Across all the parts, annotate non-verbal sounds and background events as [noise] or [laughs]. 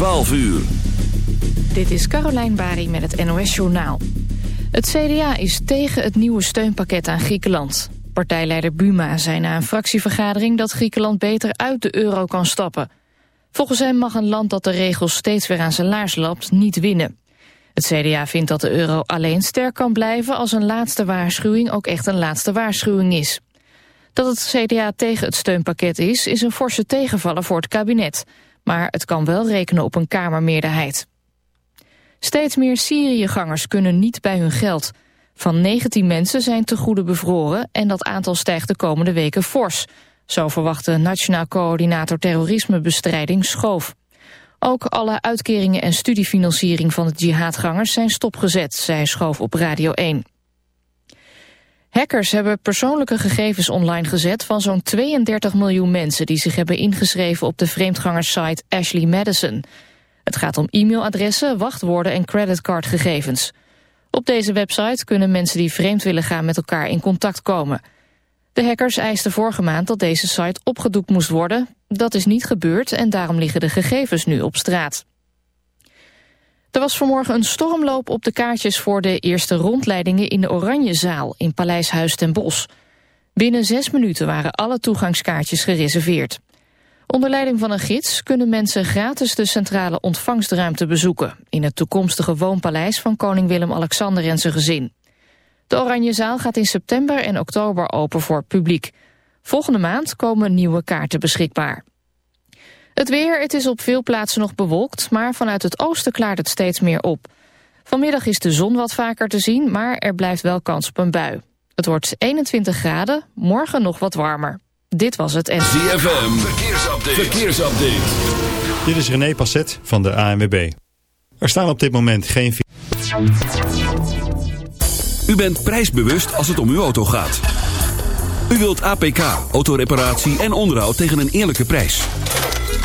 12 uur. Dit is Carolijn Bari met het NOS Journaal. Het CDA is tegen het nieuwe steunpakket aan Griekenland. Partijleider Buma zei na een fractievergadering dat Griekenland beter uit de euro kan stappen. Volgens hem mag een land dat de regels steeds weer aan zijn laars lapt niet winnen. Het CDA vindt dat de euro alleen sterk kan blijven als een laatste waarschuwing ook echt een laatste waarschuwing is. Dat het CDA tegen het steunpakket is, is een forse tegenvaller voor het kabinet. Maar het kan wel rekenen op een kamermeerderheid. Steeds meer Syriëgangers kunnen niet bij hun geld. Van 19 mensen zijn te goede bevroren en dat aantal stijgt de komende weken fors. Zo verwacht de Nationaal Coördinator Terrorismebestrijding Schoof. Ook alle uitkeringen en studiefinanciering van de jihadgangers zijn stopgezet, zei Schoof op Radio 1. Hackers hebben persoonlijke gegevens online gezet van zo'n 32 miljoen mensen die zich hebben ingeschreven op de vreemdgangerssite Ashley Madison. Het gaat om e-mailadressen, wachtwoorden en creditcardgegevens. Op deze website kunnen mensen die vreemd willen gaan met elkaar in contact komen. De hackers eisten vorige maand dat deze site opgedoekt moest worden. Dat is niet gebeurd en daarom liggen de gegevens nu op straat. Er was vanmorgen een stormloop op de kaartjes voor de eerste rondleidingen in de Oranjezaal in Paleis Huis ten Bosch. Binnen zes minuten waren alle toegangskaartjes gereserveerd. Onder leiding van een gids kunnen mensen gratis de centrale ontvangstruimte bezoeken... in het toekomstige woonpaleis van koning Willem-Alexander en zijn gezin. De Oranjezaal gaat in september en oktober open voor publiek. Volgende maand komen nieuwe kaarten beschikbaar. Het weer, het is op veel plaatsen nog bewolkt, maar vanuit het oosten klaart het steeds meer op. Vanmiddag is de zon wat vaker te zien, maar er blijft wel kans op een bui. Het wordt 21 graden, morgen nog wat warmer. Dit was het en... ZFM, verkeersupdate. verkeersupdate. Dit is René Passet van de ANWB. Er staan op dit moment geen... U bent prijsbewust als het om uw auto gaat. U wilt APK, autoreparatie en onderhoud tegen een eerlijke prijs.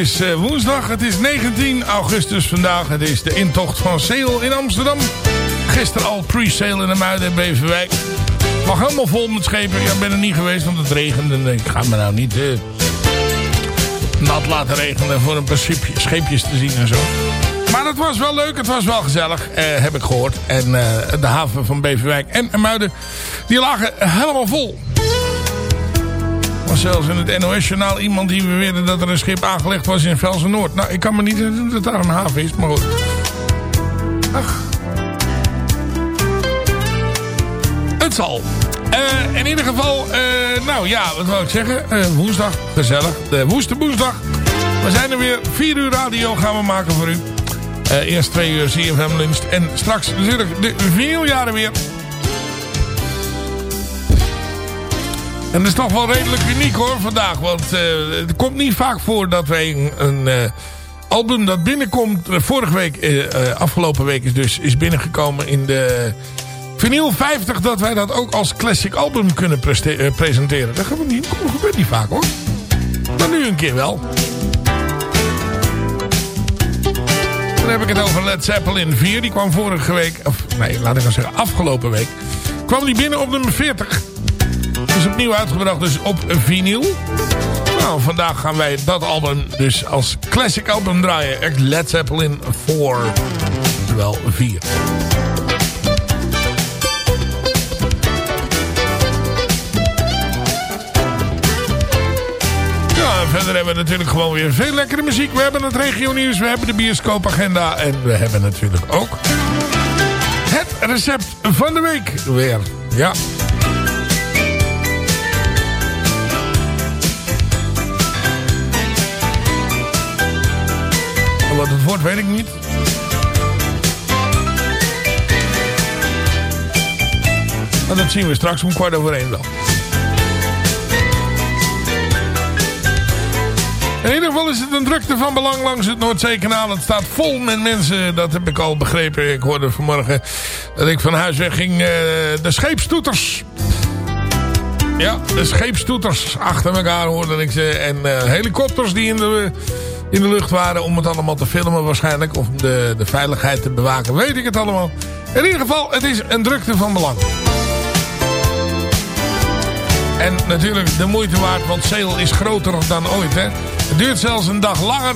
Is eh, woensdag. Het is 19 augustus vandaag. Het is de intocht van Sale in Amsterdam. Gisteren al pre-sale in de Muiden en Beverwijk. Mag helemaal vol met schepen. Ja, ik ben er niet geweest, want het regende. En Ik ga me nou niet eh, nat laten regenen voor een paar scheepjes te zien en zo. Maar het was wel leuk, het was wel gezellig, eh, heb ik gehoord. En de haven van Beverwijk en Muiden, die lagen helemaal vol. Was zelfs in het NOS-journaal iemand die beweerde dat er een schip aangelegd was in Velsen Noord. Nou, ik kan me niet herinneren dat daar een haven is, maar goed. Ach. Het zal. Eh, in ieder geval, eh, nou ja, wat wil ik zeggen? Eh, woensdag, gezellig. De woeste woensdag. We zijn er weer. 4 uur radio gaan we maken voor u. Eerst 2 uur CFM lunch. En straks natuurlijk de jaren weer. En dat is toch wel redelijk uniek hoor vandaag. Want eh, het komt niet vaak voor dat wij een, een eh, album dat binnenkomt. eh, vorige week, afgelopen week is dus is binnengekomen in de vinyl 50. Dat wij dat ook als classic album kunnen presenteren. Dat gebeurt niet, dat gebeurt niet vaak hoor. Maar nu een keer wel. Dan heb ik het over Led Zeppelin 4. Die kwam vorige week, of nee, laat ik maar zeggen afgelopen week. Kwam die binnen op nummer 40. Is opnieuw uitgebracht dus op vinyl. Nou, vandaag gaan wij dat album dus als classic album draaien. Led Zeppelin 4. Terwijl 4. Ja, en verder hebben we natuurlijk gewoon weer veel lekkere muziek. We hebben het regio nieuws, we hebben de bioscoopagenda en we hebben natuurlijk ook het recept van de week weer. Ja. Wat het wordt weet ik niet. Maar dat zien we straks om kwart over één wel. In ieder geval is het een drukte van belang langs het Noordzeekanaal. Het staat vol met mensen, dat heb ik al begrepen. Ik hoorde vanmorgen dat ik van huis weg ging. eh, de scheepstoeters. Ja, de scheepstoeters achter elkaar hoorde ik ze. En eh, helikopters die in de, in de lucht waren om het allemaal te filmen waarschijnlijk. Of de, de veiligheid te bewaken, weet ik het allemaal. In ieder geval, het is een drukte van belang. En natuurlijk de moeite waard, want Sail is groter dan ooit. Hè? Het duurt zelfs een dag langer.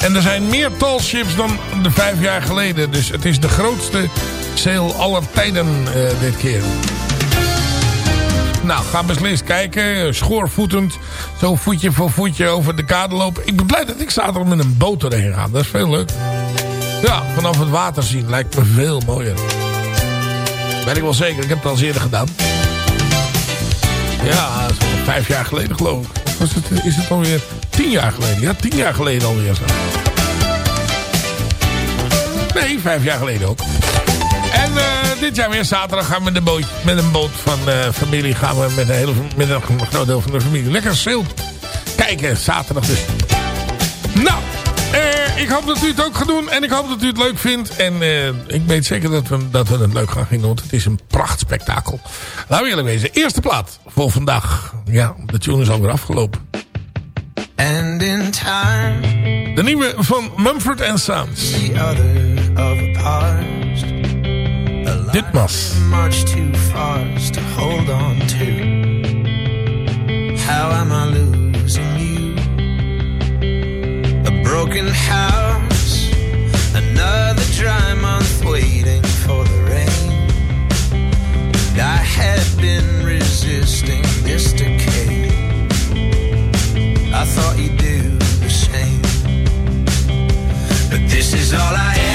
En er zijn meer tallships dan de vijf jaar geleden. Dus het is de grootste Sail aller tijden eh, dit keer. Nou, ga beslist kijken. Schoorvoetend. Zo voetje voor voetje over de kade lopen. Ik ben blij dat ik zaterdag met een boot erheen ga. Dat is veel leuk. Ja, vanaf het water zien lijkt me veel mooier. Ben ik wel zeker. Ik heb het al eerder gedaan. Ja, vijf jaar geleden geloof ik. Was het, is het alweer tien jaar geleden? Ja, tien jaar geleden alweer. Nee, vijf jaar geleden ook. Eh, dit jaar weer zaterdag gaan we met, de boot, met een boot van eh, familie... gaan we met een, hele, met een groot deel van de familie lekker sail kijken. Zaterdag dus. Nou, eh, ik hoop dat u het ook gaat doen. En ik hoop dat u het leuk vindt. En ik weet zeker dat we, dat we het leuk gaan vinden. Want het is een prachtspektakel. Laten we eerlijk wezen. Eerste plaat voor vandaag. Ja, de tune is alweer afgelopen. And in time, De nieuwe van Mumford Sons. the other Ditmas. much too fast to hold on to. How am I losing you? A broken house, another dry month waiting for the rain. And I had been resisting this decay. I thought you'd do the same. But this is all I ever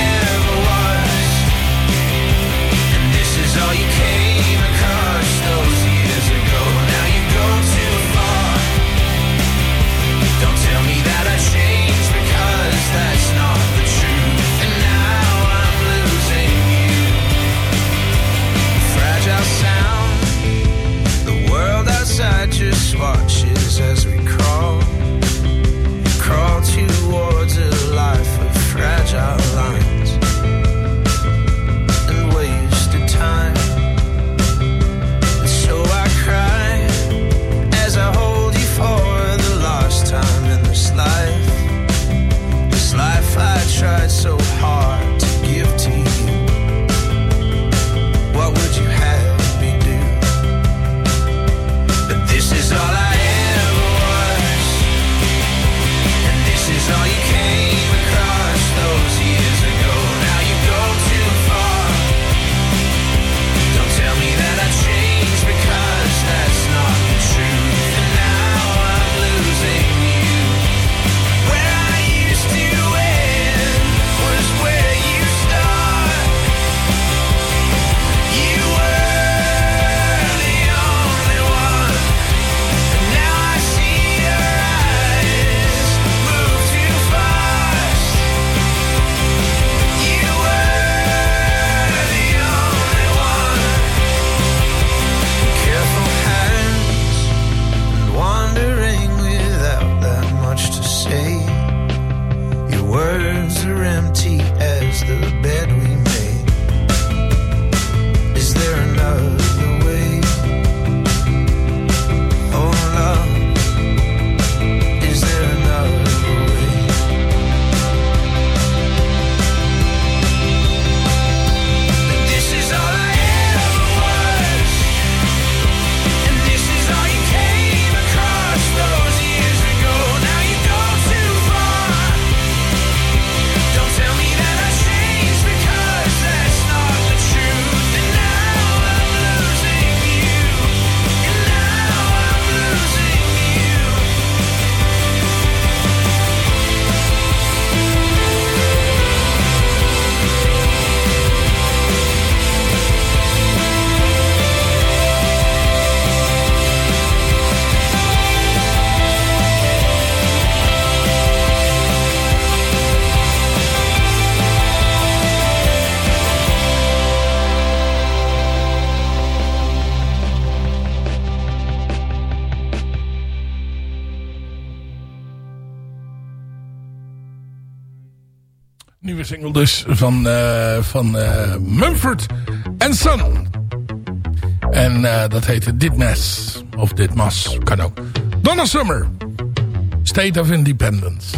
van, eh, van eh, Mumford Son. En eh, dat heette Dit Mes. Of Dit Mas, kan ook. Donna Summer. State of Independence.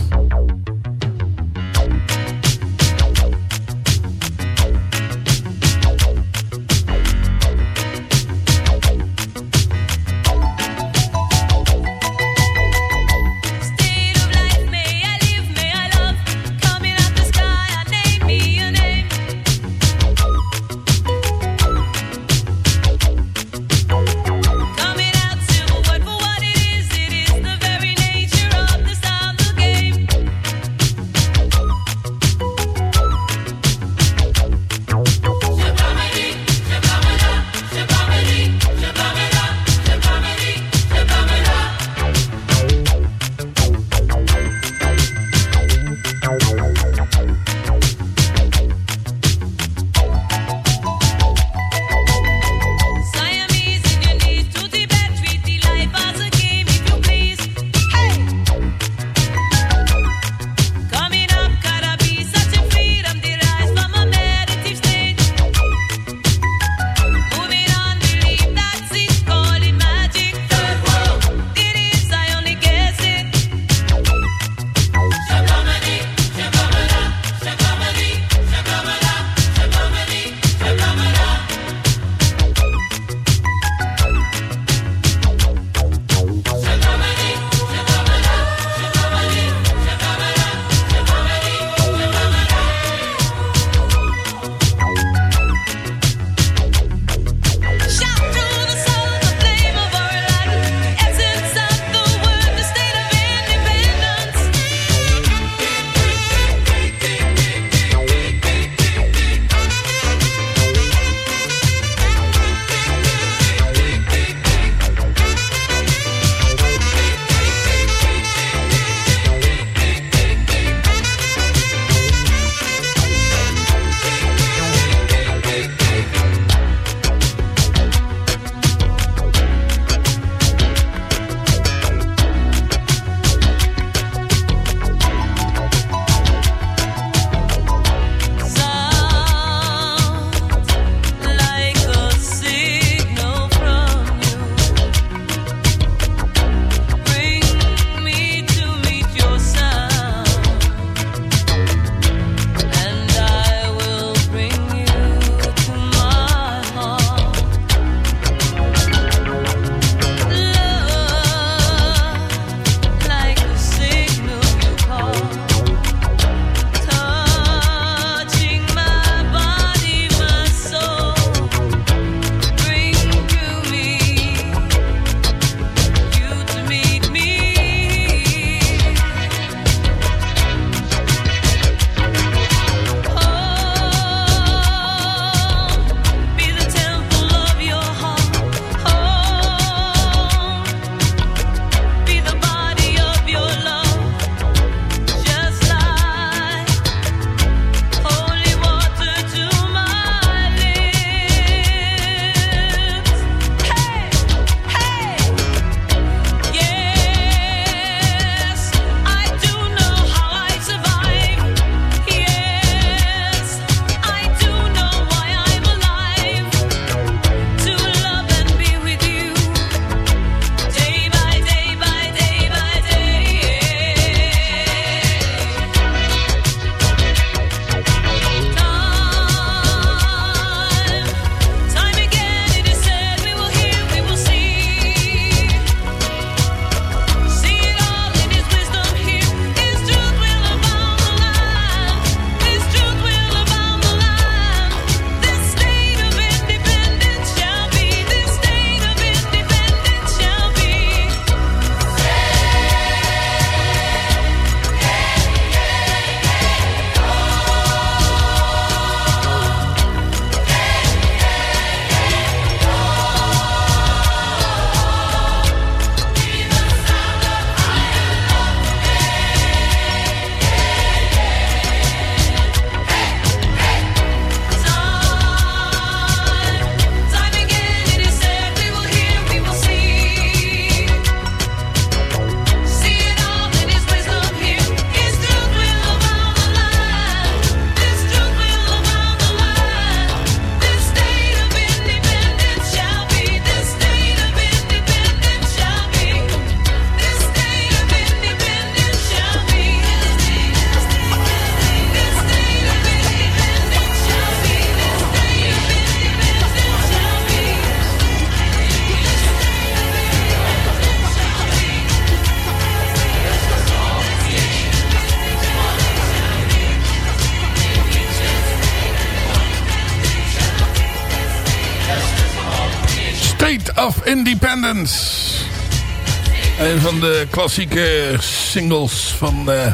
Klassieke singles van eh,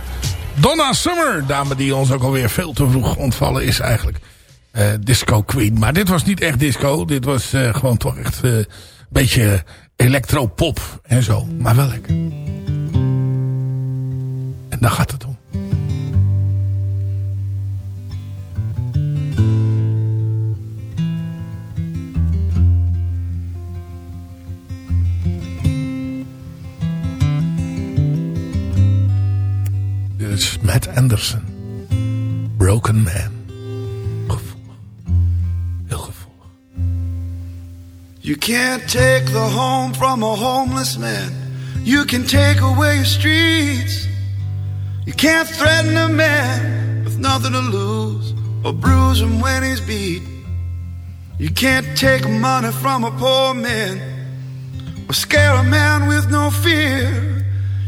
Donna Summer. Dame die ons ook alweer veel te vroeg ontvallen is eigenlijk. Eh, disco Queen. Maar dit was niet echt disco. Dit was eh, gewoon toch echt een beetje electropop en zo. Maar wel lekker. En daar gaat het om. Matt Anderson. Broken Man. Gevoelig. Heel gevoelig. You can't take the home from a homeless man. You can take away your streets. You can't threaten a man with nothing to lose or bruise him when he's beat. You can't take money from a poor man or scare a man with no fear.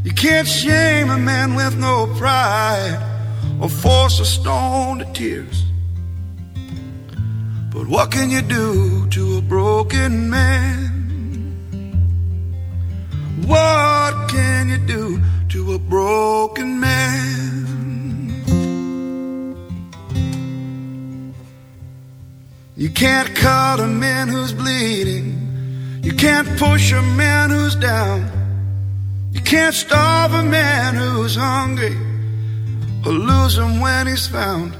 You can't shame a man with no pride or force a stone to tears. But what can you do to a broken man? What can you do to a broken man? You can't cut a man who's bleeding. You can't push a man who's down. You can't starve a man who's hungry or lose him when he's found.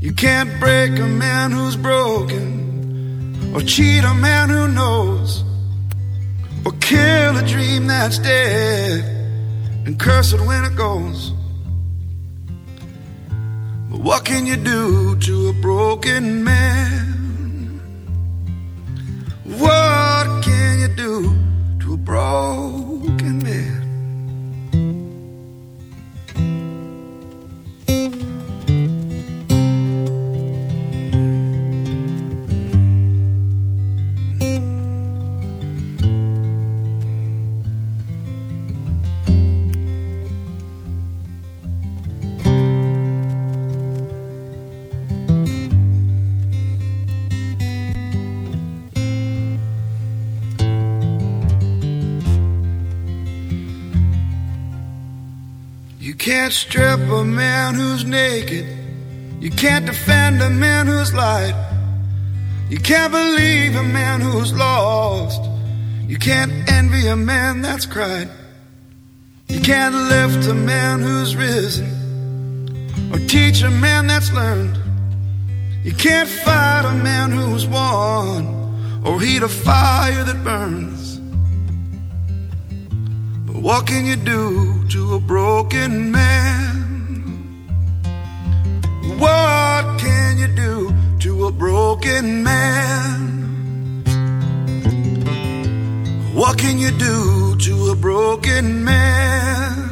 You can't break a man who's broken, or cheat a man who knows, or kill a dream that's dead and curse it when it goes. But what can you do to a broken man? What can you do to a broken can't strip a man who's naked. You can't defend a man who's lied. You can't believe a man who's lost. You can't envy a man that's cried. You can't lift a man who's risen. Or teach a man that's learned. You can't fight a man who's won. Or heat a fire that burns. What can you do to a broken man? What can you do to a broken man? What can you do to a broken man?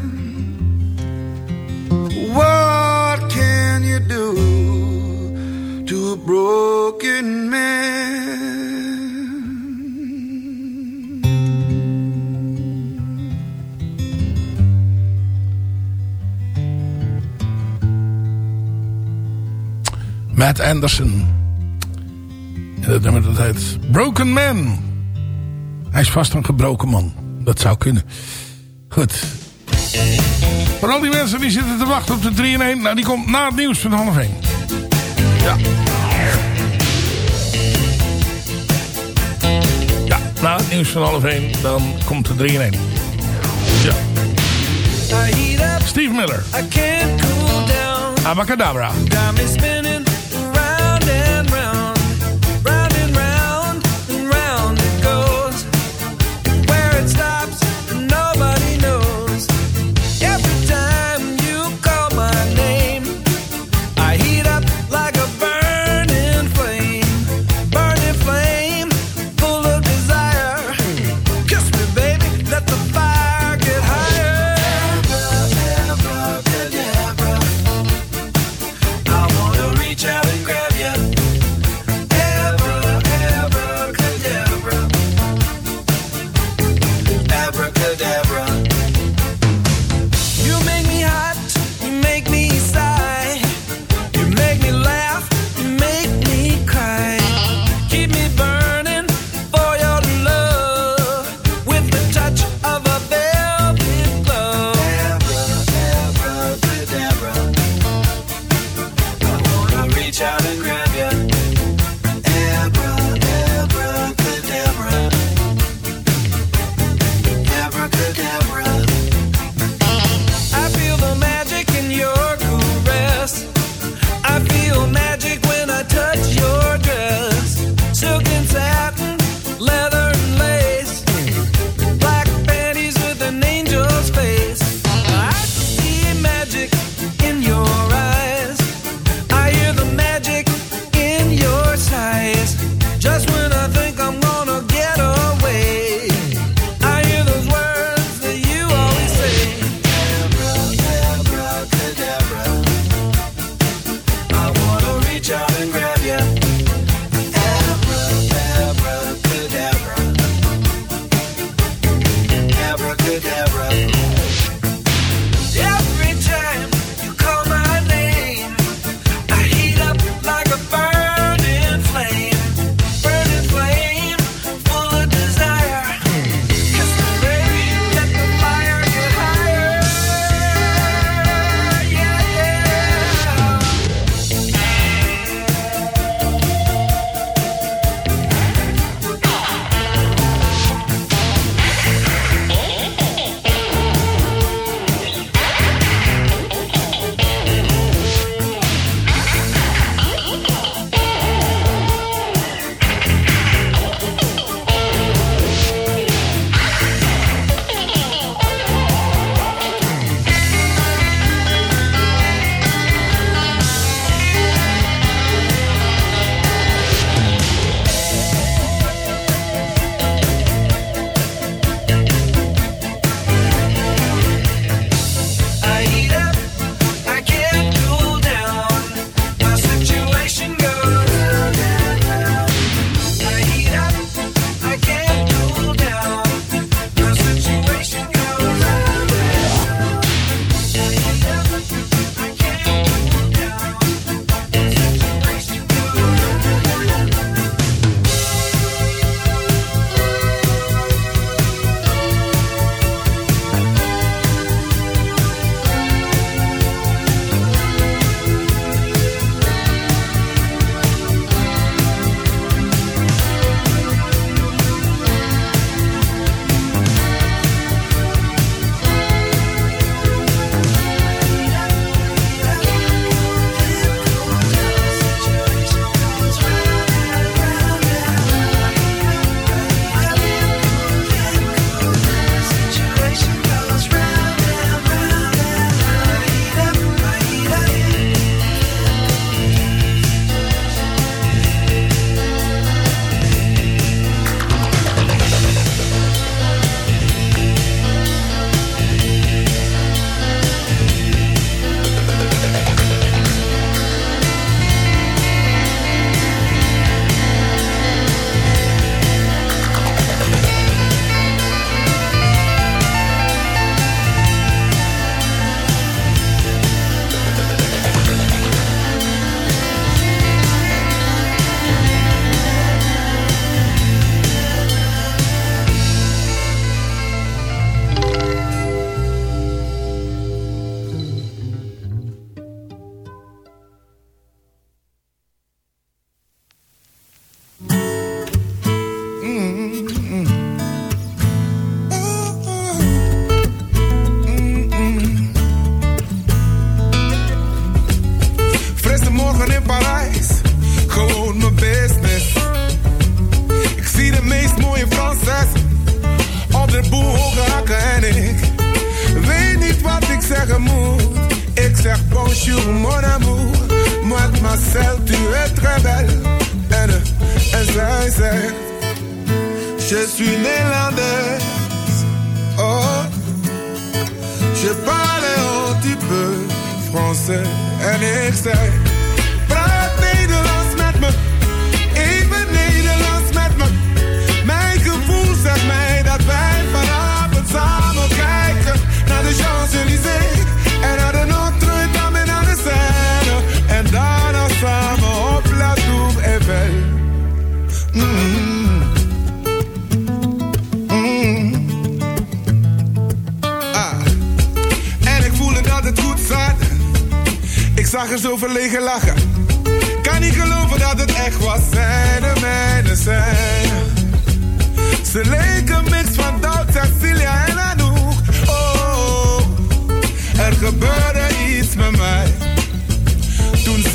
What can you do to a broken man? Matt Anderson. En dat nummer dat heet Broken Man. Hij is vast een gebroken man. Dat zou kunnen. Goed. Voor al die mensen die zitten te wachten op de 3 in 1. Nou, die komt na het nieuws van half 1. Ja. Ja, na het nieuws van half 1. Dan komt de 3 in 1. Ja. Steve Miller. Abacadabra.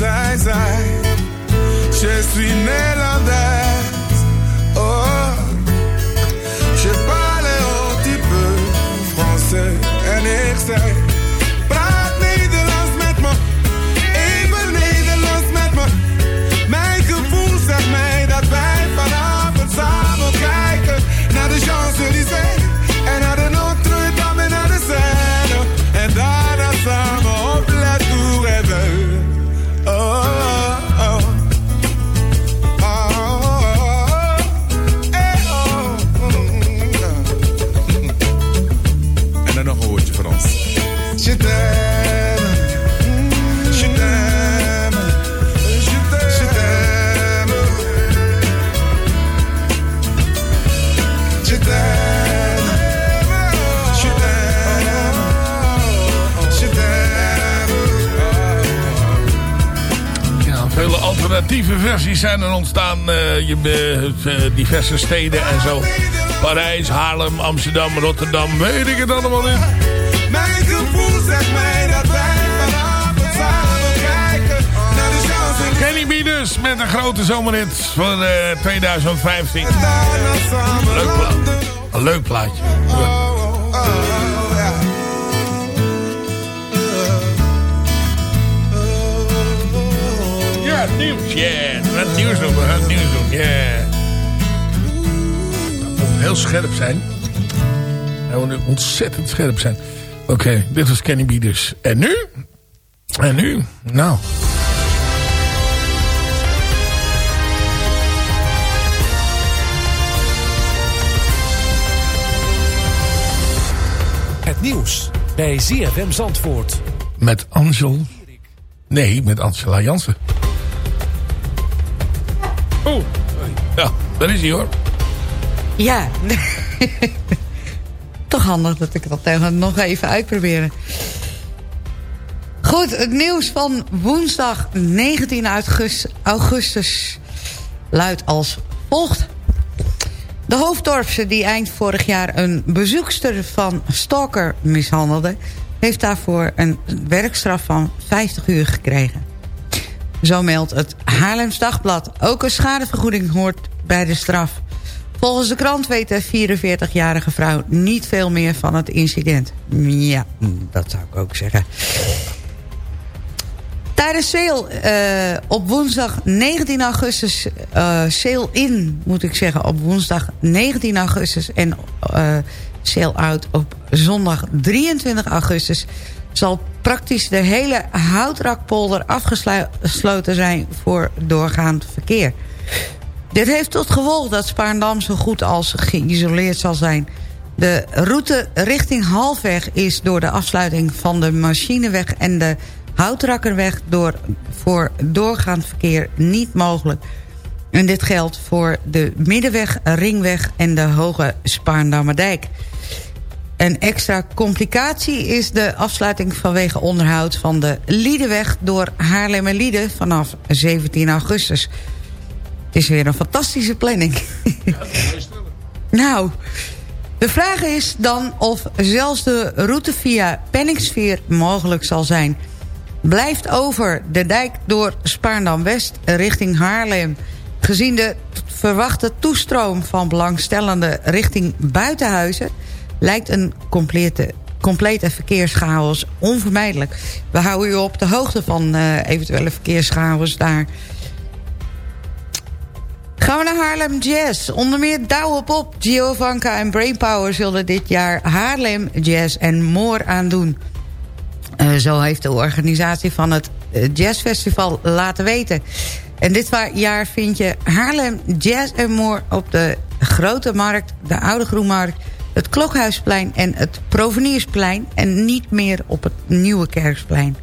Toen zij zei, je suis Nederlands. Oh, alternatieve versies zijn er ontstaan. eh, je, eh, eh, diverse steden en zo. Parijs, Haarlem, Amsterdam, Rotterdam. Weet ik het allemaal in. Mijn gevoel zegt mij dat wij vanavond samen kijken naar de chance. Kenny B dus met een grote zomerhit van eh, 2015. Leuk, pla een leuk plaatje. Nieuws. Ja, we gaan het nieuws doen. We gaan het nieuws doen. Ja. Dat moet heel scherp zijn. Dat moet ontzettend scherp zijn. Oké, dit was Kenny B dus. En nu? En nu? Nou... Het nieuws bij ZFM Zandvoort. Met Angel. Nee, met Angela Jansen. Oh, ja, daar is hij hoor. Ja. [laughs] Toch handig dat ik dat nog even uitproberen. Goed, het nieuws van woensdag 19 augustus, augustus luidt als volgt. De hoofddorpse die eind vorig jaar een bezoekster van Stalker mishandelde... heeft daarvoor een werkstraf van 50 uur gekregen. Zo meldt het Haarlems Dagblad. Ook een schadevergoeding hoort bij de straf. Volgens de krant weet de 44-jarige vrouw niet veel meer van het incident. Ja, dat zou ik ook zeggen. Tijdens sale eh, op woensdag 19 augustus... eh sale in, moet ik zeggen, op woensdag 19 augustus... en eh sale out op zondag 23 augustus... zal praktisch de hele Houtrakpolder afgesloten zijn voor doorgaand verkeer. Dit heeft tot gevolg dat Spaarndam zo goed als geïsoleerd zal zijn. De route richting Halfweg is door de afsluiting van de Machineweg en de Houtrakkerweg door, voor doorgaand verkeer niet mogelijk. En dit geldt voor de Middenweg, Ringweg en de Hoge Spaarndammerdijk. Een extra complicatie is de afsluiting vanwege onderhoud van de Liedeweg door Haarlem en Lieden vanaf 17 augustus. Het is weer een fantastische planning. nou, de vraag is dan of zelfs de route via Penningsveer mogelijk zal zijn. Blijft over de dijk door Spaarndam-West richting Haarlem... gezien de verwachte toestroom van belangstellenden richting buitenhuizen... lijkt een complete, complete verkeerschaos onvermijdelijk. We houden u op de hoogte van uh, eventuele verkeerschaos daar... Gaan we naar Haarlem Jazz. Onder meer Douwe Bob, Giovanka en Brainpower... zullen dit jaar Haarlem Jazz en more aan doen. Uh, zo heeft de organisatie van het uh, Jazzfestival laten weten. En dit jaar vind je Haarlem Jazz en more op de Grote Markt... de Oude Groenmarkt, het Klokhuisplein en het Proveniersplein... en niet meer op het Nieuwe Kerksplein.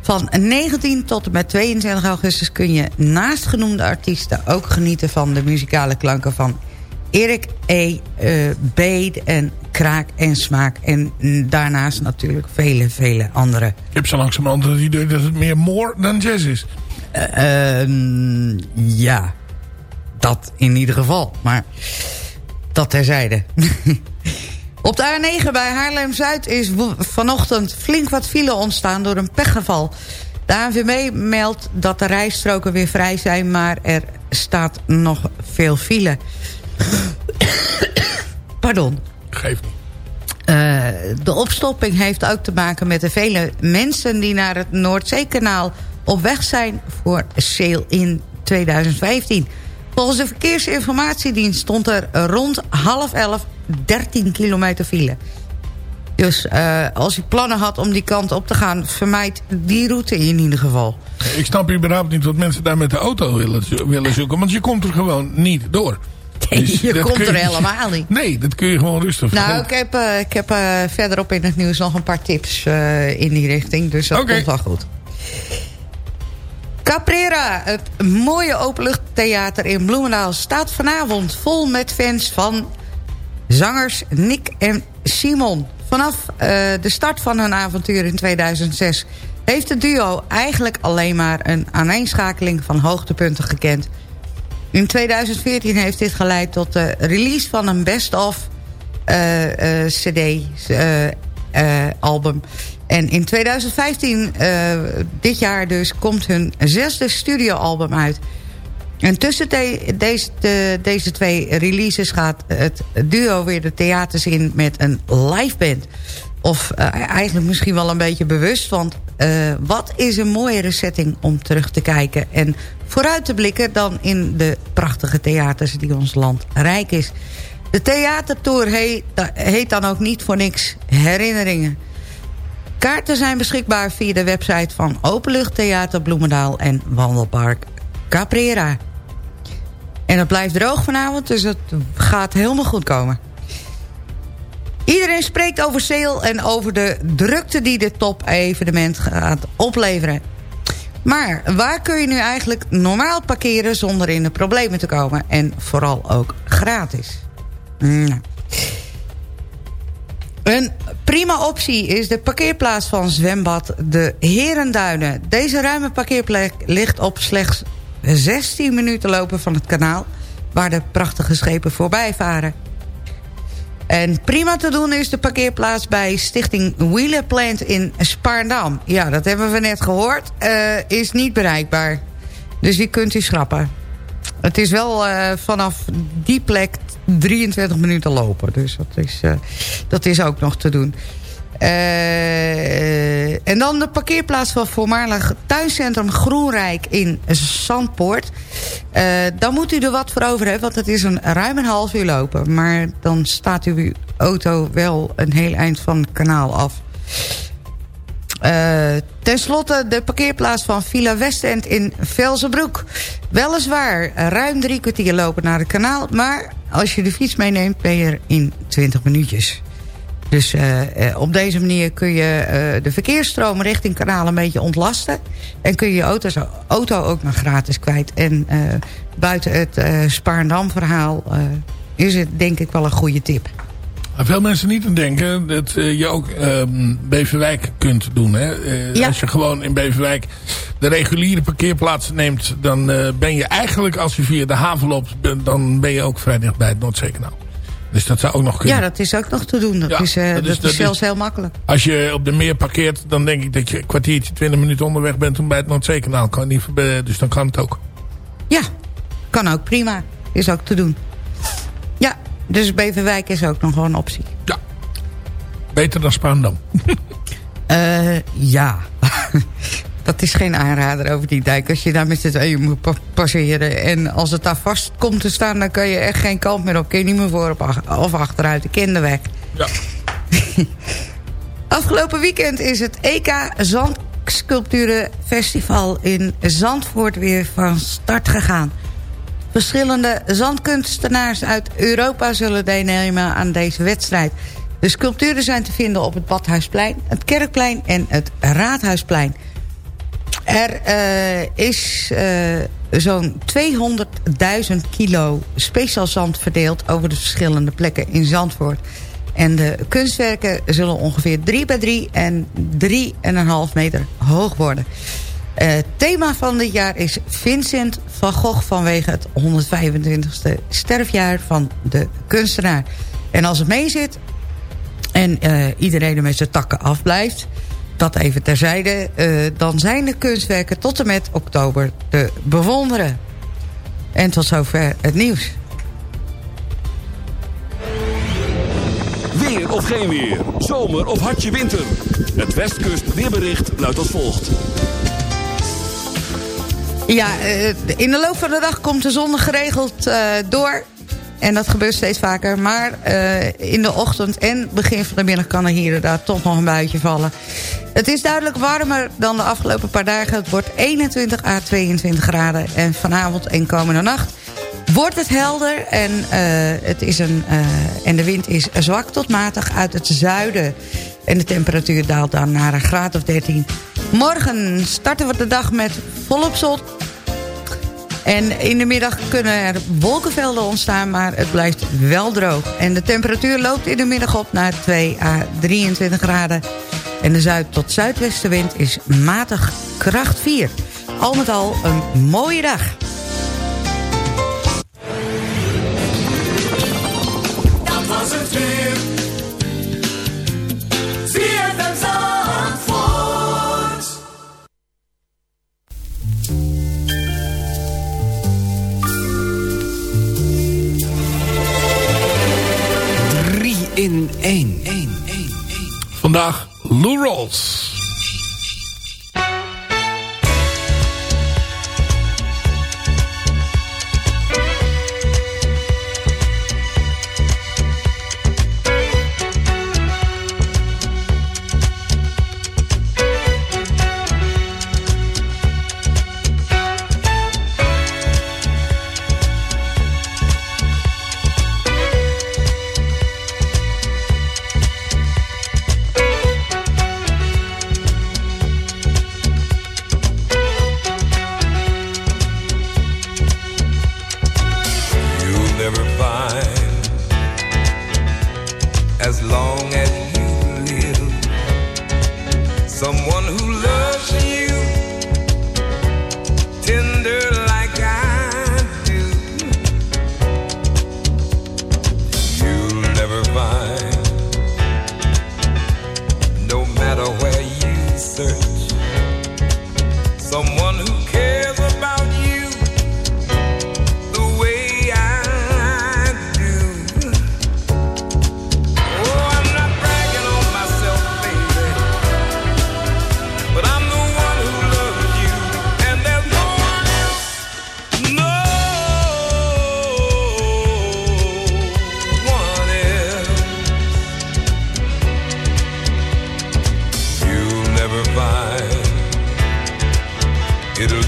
Van 19 tot en met 22 augustus kun je naast genoemde artiesten... ook genieten van de muzikale klanken van Erik E. Uh, en Kraak en Smaak. En daarnaast natuurlijk vele, vele andere. Ik heb zo langzamerhand het idee dat het meer more dan jazz is. Uh, uh, ja, dat in ieder geval. Maar dat terzijde. [laughs] Op de A9 bij Haarlem-Zuid is vanochtend flink wat file ontstaan door een pechgeval. De ANVB meldt dat de rijstroken weer vrij zijn, maar er staat nog veel file. [coughs] Pardon. Geef niet. Uh, de opstopping heeft ook te maken met de vele mensen die naar het Noordzeekanaal op weg zijn voor Sail in 2015. Volgens de Verkeersinformatiedienst stond er rond half elf 13 kilometer file. Dus uh, als u plannen had om die kant op te gaan... vermijd die route in ieder geval. Ik snap überhaupt niet wat mensen daar met de auto willen, willen zoeken. Want je komt er gewoon niet door. [laughs] Dus je komt er helemaal niet. Nee, dat kun je gewoon rustig Nou, vergeten. ik heb, eh, ik heb eh, verderop in het nieuws nog een paar tips eh, in die richting. Dus dat komt wel goed. Caprera, het mooie openluchttheater in Bloemendaal... staat vanavond vol met fans van zangers Nick en Simon. Vanaf eh, de start van hun avontuur in 2006... heeft het duo eigenlijk alleen maar een aaneenschakeling van hoogtepunten gekend. In 2014 heeft dit geleid tot de release van een best-of eh, eh, CD-album. En in 2015, eh, dit jaar dus, komt hun zesde studioalbum uit. En tussen de- deze, de- deze twee releases gaat het duo weer de theaters in met een live band. Of eh, eigenlijk misschien wel een beetje bewust, want eh, wat is een mooiere setting om terug te kijken... en vooruit te blikken dan in de prachtige theaters die ons land rijk is. De theatertour heet dan ook niet voor niks herinneringen. Kaarten zijn beschikbaar via de website van Openluchttheater Bloemendaal en Wandelpark Caprera. En het blijft droog vanavond, dus het gaat helemaal goed komen. Iedereen spreekt over sale en over de drukte die dit top-evenement gaat opleveren. Maar waar kun je nu eigenlijk normaal parkeren zonder in de problemen te komen? En vooral ook gratis. Nou. Een prima optie is de parkeerplaats van zwembad De Herenduinen. Deze ruime parkeerplek ligt op slechts 16 minuten lopen van het kanaal... waar de prachtige schepen voorbij varen. En prima te doen is de parkeerplaats bij Stichting Wielerplant in Spaarndam. Ja, dat hebben we net gehoord. eh, is niet bereikbaar. Dus die kunt u schrappen. Het is wel eh, vanaf die plek 23 minuten lopen. Dus dat is, eh, dat is ook nog te doen. Eh, en dan de parkeerplaats van voormalig tuincentrum Groenrijk in Zandpoort. Eh, dan moet u er wat voor over hebben, want het is een ruim een half uur lopen. Maar dan staat uw auto wel een heel eind van het kanaal af. Eh, ten slotte de parkeerplaats van Villa Westend in Velzenbroek. Weliswaar ruim drie kwartier lopen naar het kanaal... maar als je de fiets meeneemt ben je er in 20 minuutjes. Dus eh, eh, op deze manier kun je de verkeersstroom richting kanaal een beetje ontlasten. En kun je je auto, ook nog gratis kwijt. En buiten het Spaarndam verhaal is het denk ik wel een goede tip. Maar veel mensen niet aan denken dat eh, je ook ehm, Beverwijk kunt doen. Hè? Eh, Ja. Als je gewoon in Beverwijk de reguliere parkeerplaats neemt... dan eh, ben je eigenlijk, als je via de haven loopt... dan ben je ook vrij dicht bij het Noordzeekanaal. Dus dat zou ook nog kunnen. Ja, dat is ook nog te doen. Dat Ja, is, dat is- is, dat is- zelfs heel makkelijk. Als je op de meer parkeert, dan denk ik dat je een kwartiertje, 20 minuten onderweg bent... om bij het Noordzeekanaal kan niet Dus dan kan het ook. Ja, kan ook prima. Is ook te doen. Ja, dus Beverwijk is ook nog wel een optie. Beter dan Spaandam. [laughs] Eh, ja. [laughs] dat is geen aanrader over die dijk. Als je daar met z'n tweeën moet pa- passeren... en als het daar vast komt te staan... dan kan je echt geen kant meer op. Kun je niet meer voor op of achteruit. De kinderweg. Ja. [laughs] Afgelopen weekend is het EK Zandsculpturenfestival in Zandvoort weer van start gegaan. Verschillende zandkunstenaars uit Europa zullen deelnemen aan deze wedstrijd. De sculpturen zijn te vinden op het Badhuisplein, het Kerkplein en het Raadhuisplein. Er eh, is eh, zo'n 200.000 kilo speciaal zand verdeeld... over de verschillende plekken in Zandvoort. En de kunstwerken zullen ongeveer 3 bij 3 en 3,5 meter hoog worden. Eh, Het thema van dit jaar is Vincent van Gogh... vanwege het 125ste sterfjaar van de kunstenaar. En als het meezit en eh, iedereen er met zijn takken afblijft... dat even terzijde... eh, dan zijn de kunstwerken tot en met oktober te bewonderen. En tot zover het nieuws. Weer of geen weer. Zomer of hartje winter. Het Westkust weerbericht luidt als volgt. Ja, eh, in de loop van de dag komt de zon geregeld eh, door. En dat gebeurt steeds vaker. Maar eh, in de ochtend en begin van de middag kan er hier inderdaad toch nog een buitje vallen. Het is duidelijk warmer dan de afgelopen paar dagen. Het wordt 21 à 22 graden. En vanavond en komende nacht wordt het helder. En, het is een, en de wind is zwak tot matig uit het zuiden. En de temperatuur daalt dan naar een graad of 13. Morgen starten we de dag met volop zon en in de middag kunnen er wolkenvelden ontstaan, maar het blijft wel droog. En de temperatuur loopt in de middag op naar 2 à 23 graden. En de zuid- tot zuidwestenwind is matig kracht 4. Al met al een mooie dag. vandaag Lou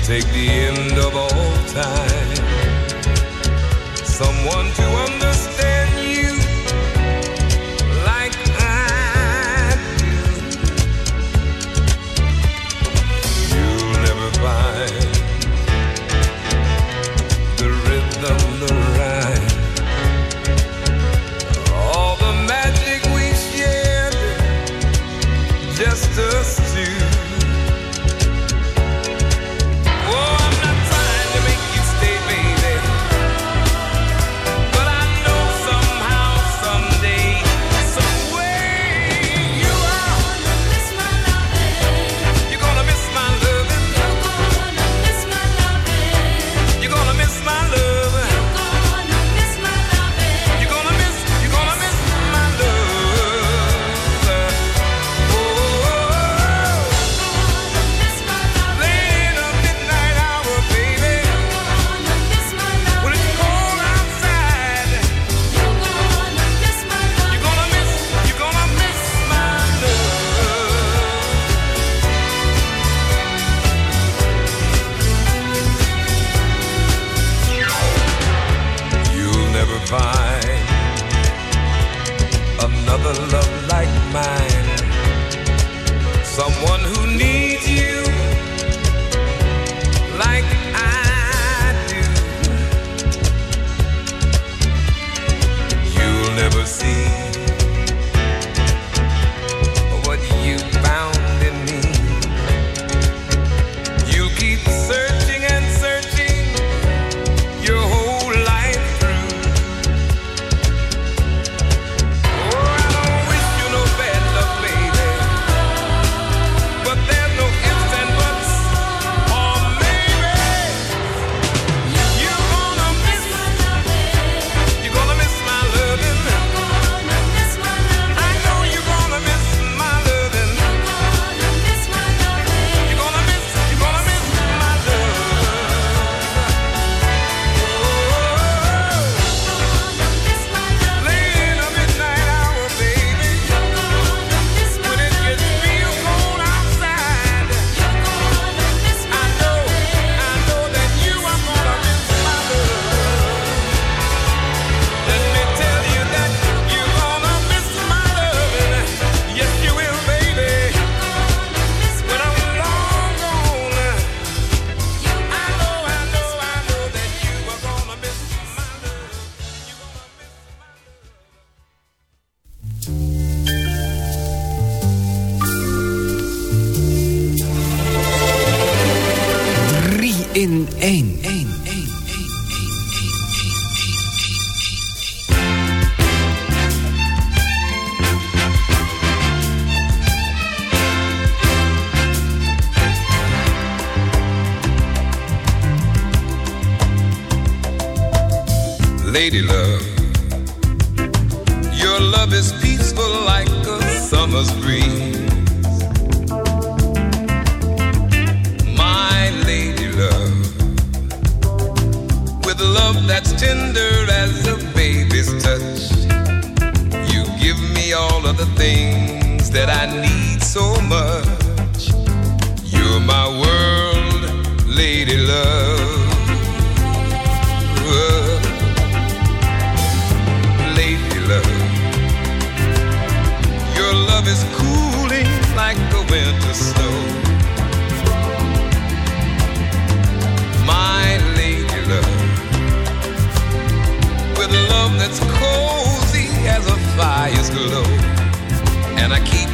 take the end of all time. Someone to need so much. You're my world, lady love. Uh, lady love. Your love is cooling like the winter snow. My lady love. With love that's cozy as a fire's glow. And I keep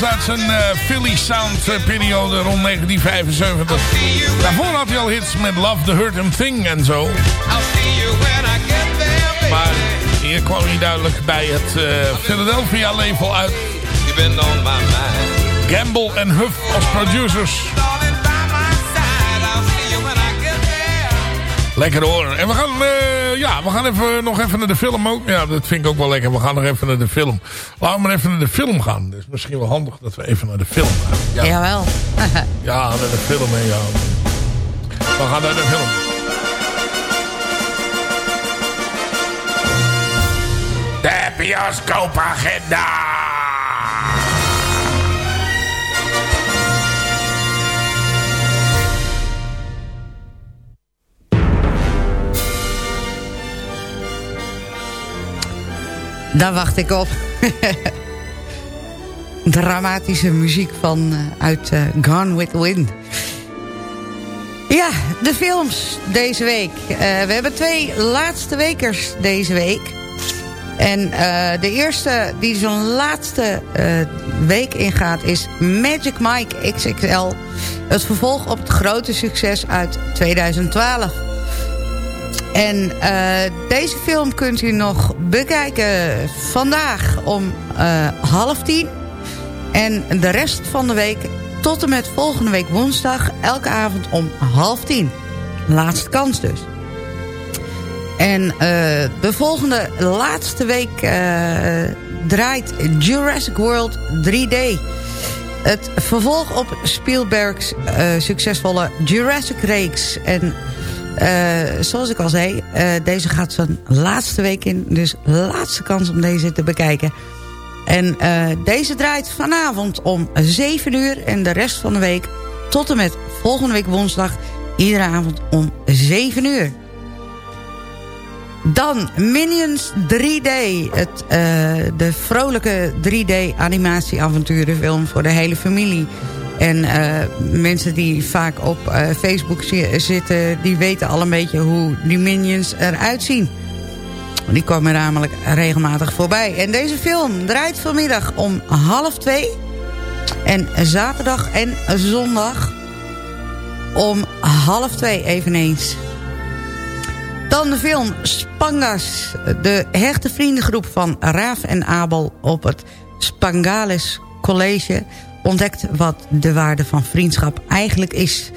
Rawls uit zijn eh, Philly Sound eh, periode rond 1975. Daarvoor had hij al hits met Love the Hurt and Thing en zo. There. Maar hier kwam hij duidelijk bij het eh, Philadelphia label uit. Gamble en Huff als producers. Lekker hoor. En we gaan, eh, ja, we gaan even, nog even naar de film ook. Ja, dat vind ik ook wel lekker. We gaan nog even naar de film. Laten we maar even naar de film gaan. Het is misschien wel handig dat we even naar de film gaan. Ja, Jawel. [laughs] ja naar de film. Hè, ja. We gaan naar de film. De bioscoopagenda. Daar wacht ik op. [laughs] Dramatische muziek van, eh, uit eh, Gone with the Wind. Ja, de films deze week. Eh, we hebben twee laatste wekers deze week. En de eerste die zo'n laatste week ingaat is Magic Mike XXL. Het vervolg op het grote succes uit 2012. En eh, deze film kunt u nog bekijken vandaag om eh, half tien. En de rest van de week tot en met volgende week woensdag... elke avond om half tien. Laatste kans dus. En eh, de volgende laatste week draait Jurassic World 3D. het vervolg op Spielbergs succesvolle Jurassic Reeks. En eh, zoals ik al zei, eh, deze gaat zijn laatste week in. Dus laatste kans om deze te bekijken. En eh, deze draait vanavond om 7 uur. En de rest van de week tot en met volgende week woensdag... iedere avond om 7 uur. Dan Minions 3D. Het, de vrolijke 3D animatieavonturenfilm voor de hele familie. En eh, mensen die vaak op eh, Facebook zi- zitten... die weten al een beetje hoe die Minions eruit zien. Die komen namelijk regelmatig voorbij. En deze film draait vanmiddag om half twee. En zaterdag en zondag om half twee eveneens. Dan de film Spangas. De hechte vriendengroep van Raaf en Abel op het Spangales College... ontdekt wat de waarde van vriendschap eigenlijk is.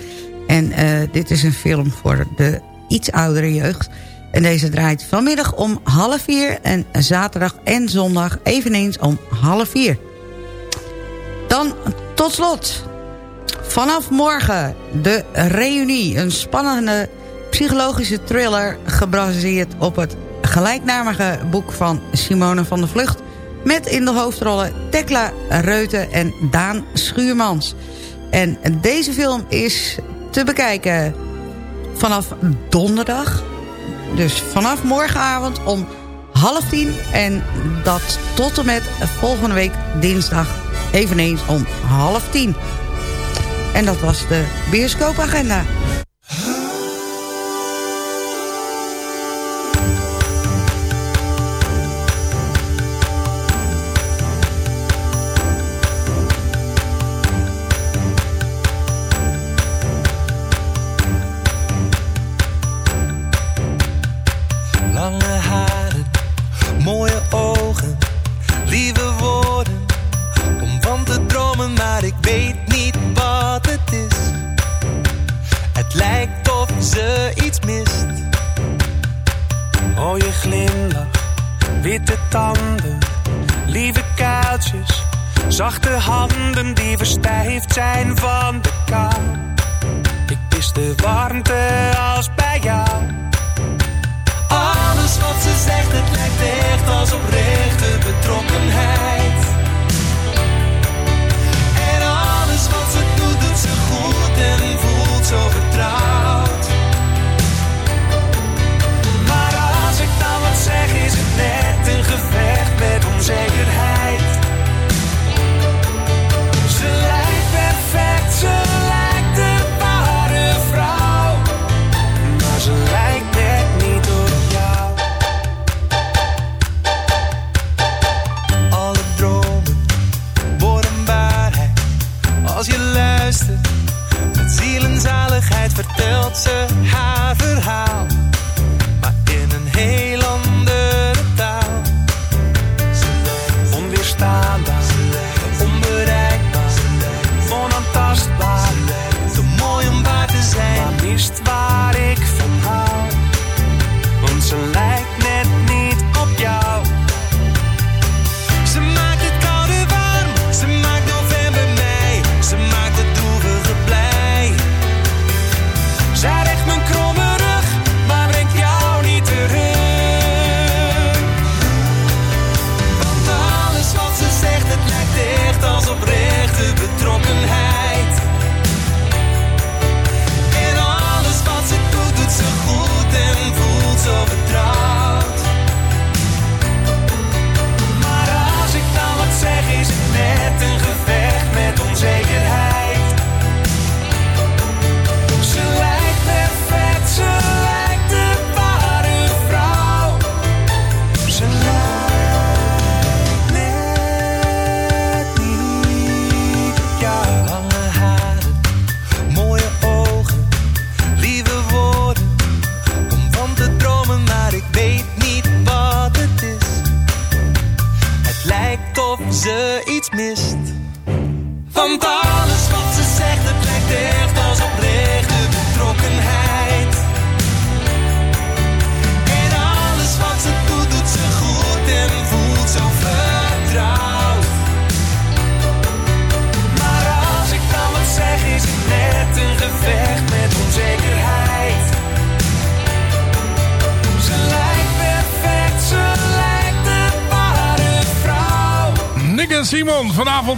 En eh, dit is een film voor de iets oudere jeugd. En deze draait vanmiddag om half vier... en zaterdag en zondag eveneens om half vier. Dan tot slot Vanaf morgen de reunie. Een spannende psychologische thriller gebaseerd op het gelijknamige boek van Simone van der Vlucht. Met in de hoofdrollen Tekla Reuten en Daan Schuurmans. En deze film is te bekijken vanaf donderdag. Dus vanaf morgenavond om half tien. En dat tot en met volgende week dinsdag eveneens om half tien. En dat was de bioscoopagenda.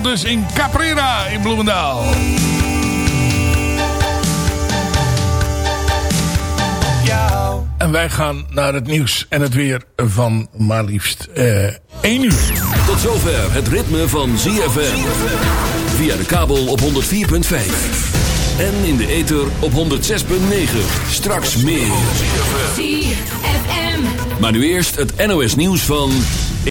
Vanavond dus in Caprera in Bloemendaal. En wij gaan naar het nieuws en het weer van maar liefst eh 1 uur. Tot zover het ritme van ZFM. Via de kabel op 104.5. En in de ether op 106.9. Straks meer. Maar nu eerst het NOS nieuws van...